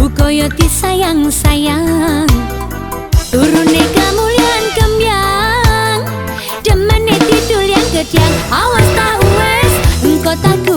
Ukoyo ti sayang sayang. Turune kemuliaan kemyang Demene tidul yang kejang Awas tau wes Engkau takut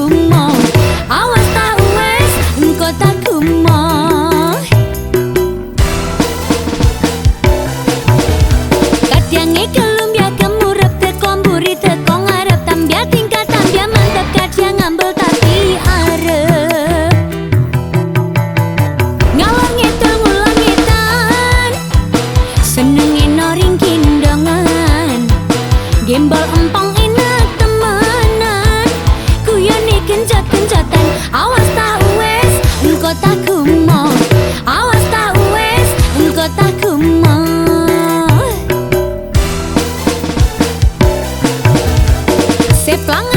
Gefangene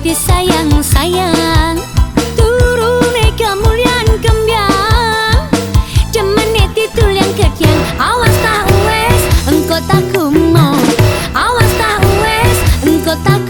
hati sayang sayang turun kemuliaan kembiang demene titul yang kekiang awas tak wes engkau tak kumo awas tak wes engkau tak